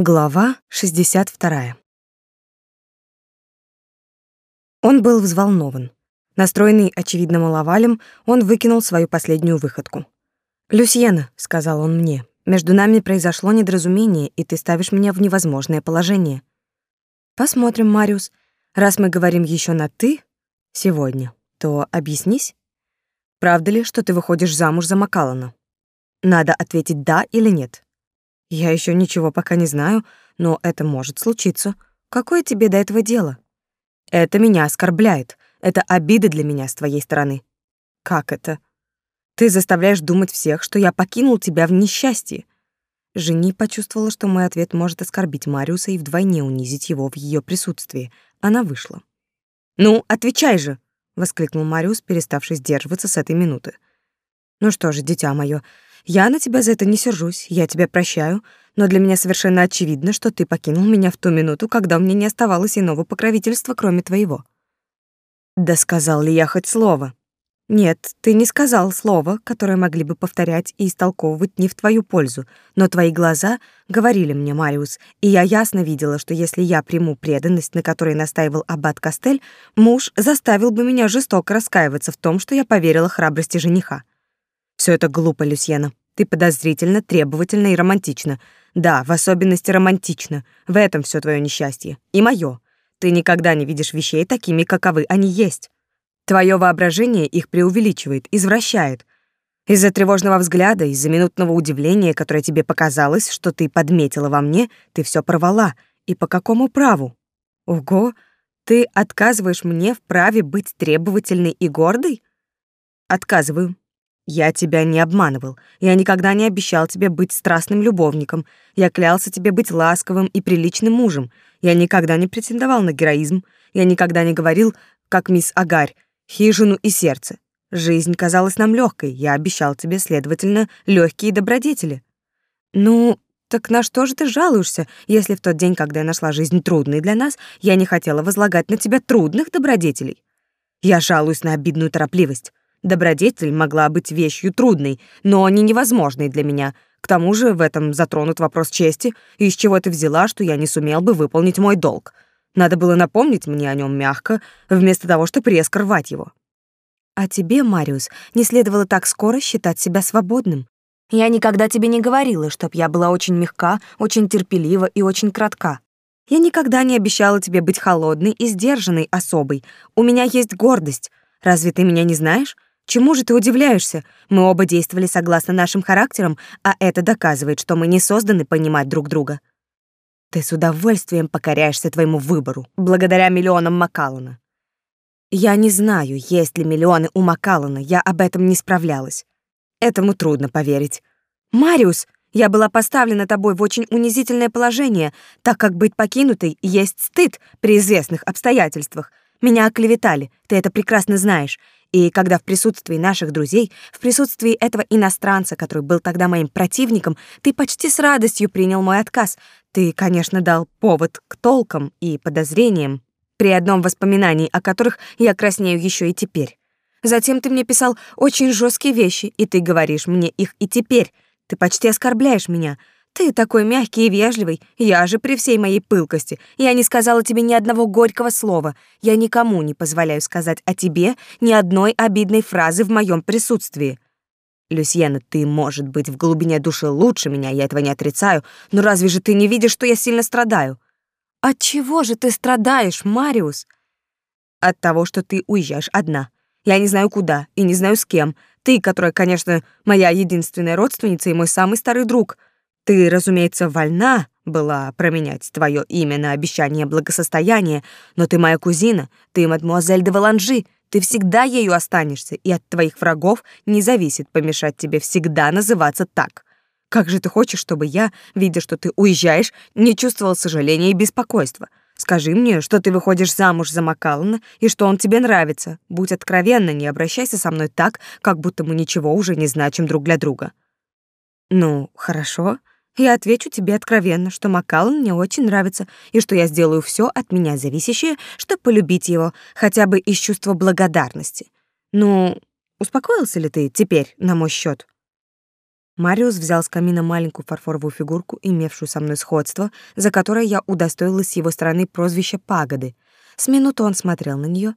Глава 62. Он был взволнован. Настроенный, очевидно, маловалем, он выкинул свою последнюю выходку. «Люсьена», — сказал он мне, — «между нами произошло недоразумение, и ты ставишь меня в невозможное положение». «Посмотрим, Мариус. Раз мы говорим еще на «ты» сегодня, то объяснись. Правда ли, что ты выходишь замуж за Макалана? Надо ответить «да» или «нет». Я еще ничего пока не знаю, но это может случиться. Какое тебе до этого дело? Это меня оскорбляет. Это обида для меня с твоей стороны. Как это? Ты заставляешь думать всех, что я покинул тебя в несчастье. Жени почувствовала, что мой ответ может оскорбить Мариуса и вдвойне унизить его в ее присутствии. Она вышла. «Ну, отвечай же!» — воскликнул Мариус, переставший сдерживаться с этой минуты. «Ну что же, дитя мое, я на тебя за это не сержусь, я тебя прощаю, но для меня совершенно очевидно, что ты покинул меня в ту минуту, когда у меня не оставалось иного покровительства, кроме твоего. Да сказал ли я хоть слово? Нет, ты не сказал слова, которое могли бы повторять и истолковывать не в твою пользу, но твои глаза говорили мне, Мариус, и я ясно видела, что если я приму преданность, на которой настаивал аббат Кастель, муж заставил бы меня жестоко раскаиваться в том, что я поверила храбрости жениха. Все это глупо, Люсьена. Ты подозрительно, требовательно и романтично. Да, в особенности романтично. В этом все твое несчастье. И мое. Ты никогда не видишь вещей такими, каковы они есть. Твое воображение их преувеличивает, извращает. Из-за тревожного взгляда, из-за минутного удивления, которое тебе показалось, что ты подметила во мне, ты все порвала. И по какому праву? Ого, ты отказываешь мне в праве быть требовательной и гордой? Отказываю. Я тебя не обманывал. Я никогда не обещал тебе быть страстным любовником. Я клялся тебе быть ласковым и приличным мужем. Я никогда не претендовал на героизм. Я никогда не говорил, как мисс Агарь, хижину и сердце. Жизнь казалась нам легкой. Я обещал тебе, следовательно, легкие добродетели. Ну, так на что же ты жалуешься, если в тот день, когда я нашла жизнь трудной для нас, я не хотела возлагать на тебя трудных добродетелей? Я жалуюсь на обидную торопливость. Добродетель могла быть вещью трудной, но не невозможной для меня. К тому же в этом затронут вопрос чести, из чего ты взяла, что я не сумел бы выполнить мой долг. Надо было напомнить мне о нем мягко, вместо того, чтобы резко рвать его. А тебе, Мариус, не следовало так скоро считать себя свободным. Я никогда тебе не говорила, чтоб я была очень мягка, очень терпелива и очень кратка. Я никогда не обещала тебе быть холодной и сдержанной особой. У меня есть гордость. Разве ты меня не знаешь? Чему же ты удивляешься? Мы оба действовали согласно нашим характерам, а это доказывает, что мы не созданы понимать друг друга. Ты с удовольствием покоряешься твоему выбору, благодаря миллионам Макалана. Я не знаю, есть ли миллионы у Макалана, я об этом не справлялась. Этому трудно поверить. Мариус, я была поставлена тобой в очень унизительное положение, так как быть покинутой есть стыд при известных обстоятельствах. Меня оклеветали, ты это прекрасно знаешь. И когда в присутствии наших друзей, в присутствии этого иностранца, который был тогда моим противником, ты почти с радостью принял мой отказ. Ты, конечно, дал повод к толкам и подозрениям, при одном воспоминании о которых я краснею еще и теперь. Затем ты мне писал очень жесткие вещи, и ты говоришь мне их и теперь. Ты почти оскорбляешь меня. Ты такой мягкий и вежливый, я же при всей моей пылкости. Я не сказала тебе ни одного горького слова. Я никому не позволяю сказать о тебе ни одной обидной фразы в моем присутствии. Люсьена, ты, может быть, в глубине души лучше меня, я этого не отрицаю, но разве же ты не видишь, что я сильно страдаю? От чего же ты страдаешь, Мариус? От того, что ты уезжаешь одна. Я не знаю куда и не знаю с кем. Ты, которая, конечно, моя единственная родственница и мой самый старый друг — ты, разумеется, вольна была променять твое имя на обещание благосостояния, но ты моя кузина, ты мадмуазель де Валанжи, ты всегда ею останешься, и от твоих врагов не зависит помешать тебе всегда называться так. Как же ты хочешь, чтобы я, видя, что ты уезжаешь, не чувствовал сожаления и беспокойства? Скажи мне, что ты выходишь замуж за Макалана и что он тебе нравится. Будь откровенна, не обращайся со мной так, как будто мы ничего уже не значим друг для друга. Ну, хорошо. Я отвечу тебе откровенно, что Макаллан мне очень нравится, и что я сделаю все от меня зависящее, чтобы полюбить его, хотя бы из чувства благодарности. Ну, успокоился ли ты теперь на мой счет? Мариус взял с камина маленькую фарфоровую фигурку, имевшую со мной сходство, за которое я удостоилась с его стороны прозвища пагоды. С минуту он смотрел на нее,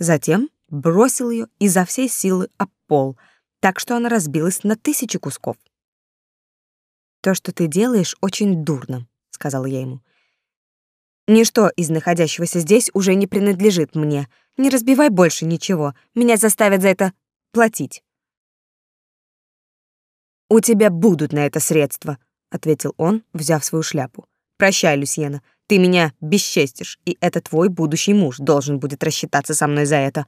затем бросил ее изо всей силы об пол, так что она разбилась на тысячи кусков. «То, что ты делаешь, очень дурно», — сказала я ему. «Ничто из находящегося здесь уже не принадлежит мне. Не разбивай больше ничего. Меня заставят за это платить». «У тебя будут на это средства», — ответил он, взяв свою шляпу. «Прощай, Люсьена, ты меня бесчестишь, и это твой будущий муж должен будет рассчитаться со мной за это».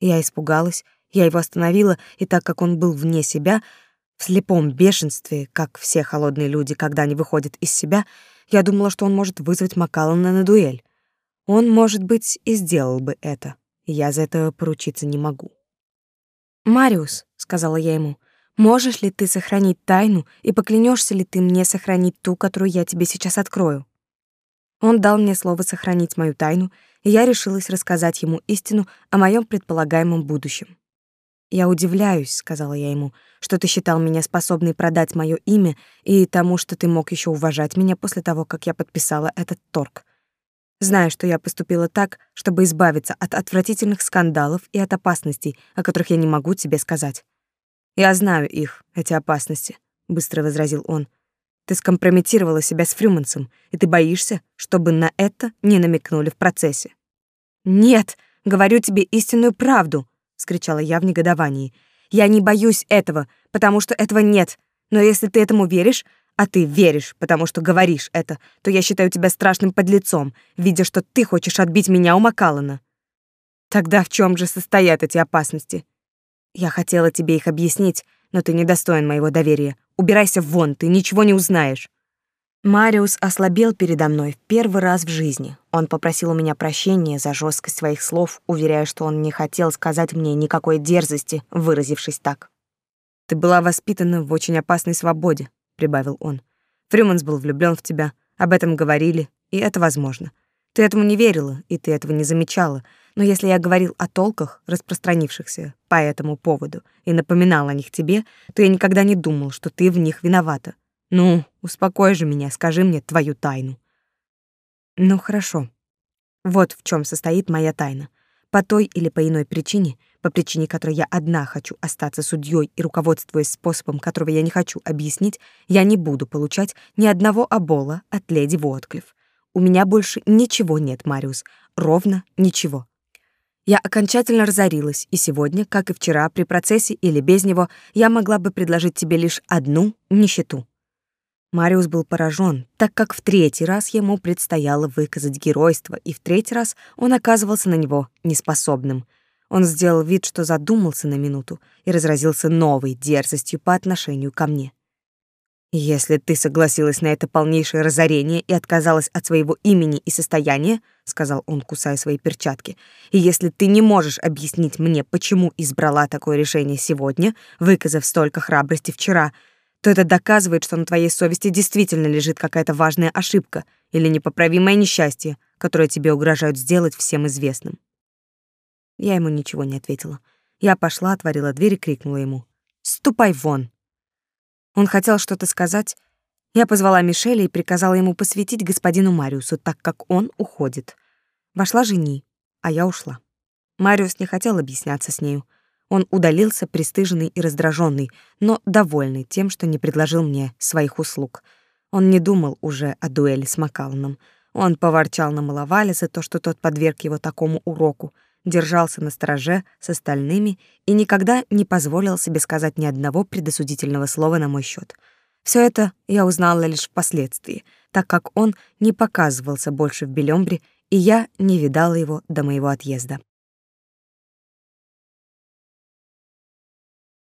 Я испугалась, я его остановила, и так как он был вне себя, в слепом бешенстве, как все холодные люди, когда они выходят из себя, я думала, что он может вызвать Макалана на дуэль. Он, может быть, и сделал бы это. Я за это поручиться не могу. «Мариус», — сказала я ему, Можешь ли ты сохранить тайну и поклянешься ли ты мне сохранить ту, которую я тебе сейчас открою? Он дал мне слово сохранить мою тайну, и я решилась рассказать ему истину о моем предполагаемом будущем. «Я удивляюсь», — сказала я ему, — «что ты считал меня способной продать мое имя и тому, что ты мог еще уважать меня после того, как я подписала этот торг. Знаю, что я поступила так, чтобы избавиться от отвратительных скандалов и от опасностей, о которых я не могу тебе сказать. Я знаю их, эти опасности, быстро возразил он. Ты скомпрометировала себя с Фрюмансом, и ты боишься, чтобы на это не намекнули в процессе. Нет, говорю тебе истинную правду, вскричала я в негодовании. Я не боюсь этого, потому что этого нет. Но если ты этому веришь, а ты веришь, потому что говоришь это, то я считаю тебя страшным подлецом, видя, что ты хочешь отбить меня у Макалана. Тогда в чем же состоят эти опасности? Я хотела тебе их объяснить, но ты недостоин моего доверия. Убирайся вон, ты ничего не узнаешь. Мариус ослабел передо мной в первый раз в жизни. Он попросил у меня прощения за жесткость своих слов, уверяя, что он не хотел сказать мне никакой дерзости, выразившись так. «Ты была воспитана в очень опасной свободе», — прибавил он. «Фрюманс был влюблен в тебя, об этом говорили, и это возможно. Ты этому не верила, и ты этого не замечала, но если я говорил о толках, распространившихся по этому поводу, и напоминал о них тебе, то я никогда не думал, что ты в них виновата. Ну, успокой же меня, скажи мне твою тайну. Ну, хорошо. Вот в чем состоит моя тайна. По той или по иной причине, по причине которой я одна хочу остаться судьей и руководствуясь способом, которого я не хочу объяснить, я не буду получать ни одного обола от леди Уотклифф. У меня больше ничего нет, Мариус, ровно ничего. Я окончательно разорилась, и сегодня, как и вчера, при процессе или без него, я могла бы предложить тебе лишь одну нищету. Мариус был поражен, так как в третий раз ему предстояло выказать геройство, и в третий раз он оказывался на него неспособным. Он сделал вид, что задумался на минуту и разразился новой дерзостью по отношению ко мне. «Если ты согласилась на это полнейшее разорение и отказалась от своего имени и состояния», — сказал он, кусая свои перчатки, «и если ты не можешь объяснить мне, почему избрала такое решение сегодня, выказав столько храбрости вчера, то это доказывает, что на твоей совести действительно лежит какая-то важная ошибка или непоправимое несчастье, которое тебе угрожают сделать всем известным». Я ему ничего не ответила. Я пошла, отворила дверь и крикнула ему «Ступай вон!» Он хотел что-то сказать. Я позвала Мишеля и приказала ему посвятить господину Мариусу, так как он уходит. Вошла жени, а я ушла. Мариус не хотел объясняться с нею. Он удалился, пристыженный и раздраженный, но довольный тем, что не предложил мне своих услуг. Он не думал уже о дуэли с Макаланом. Он поворчал на Маловале за то, что тот подверг его такому уроку — держался на стороже с остальными и никогда не позволил себе сказать ни одного предосудительного слова на мой счет. Все это я узнала лишь впоследствии, так как он не показывался больше в Белёмбре, и я не видала его до моего отъезда.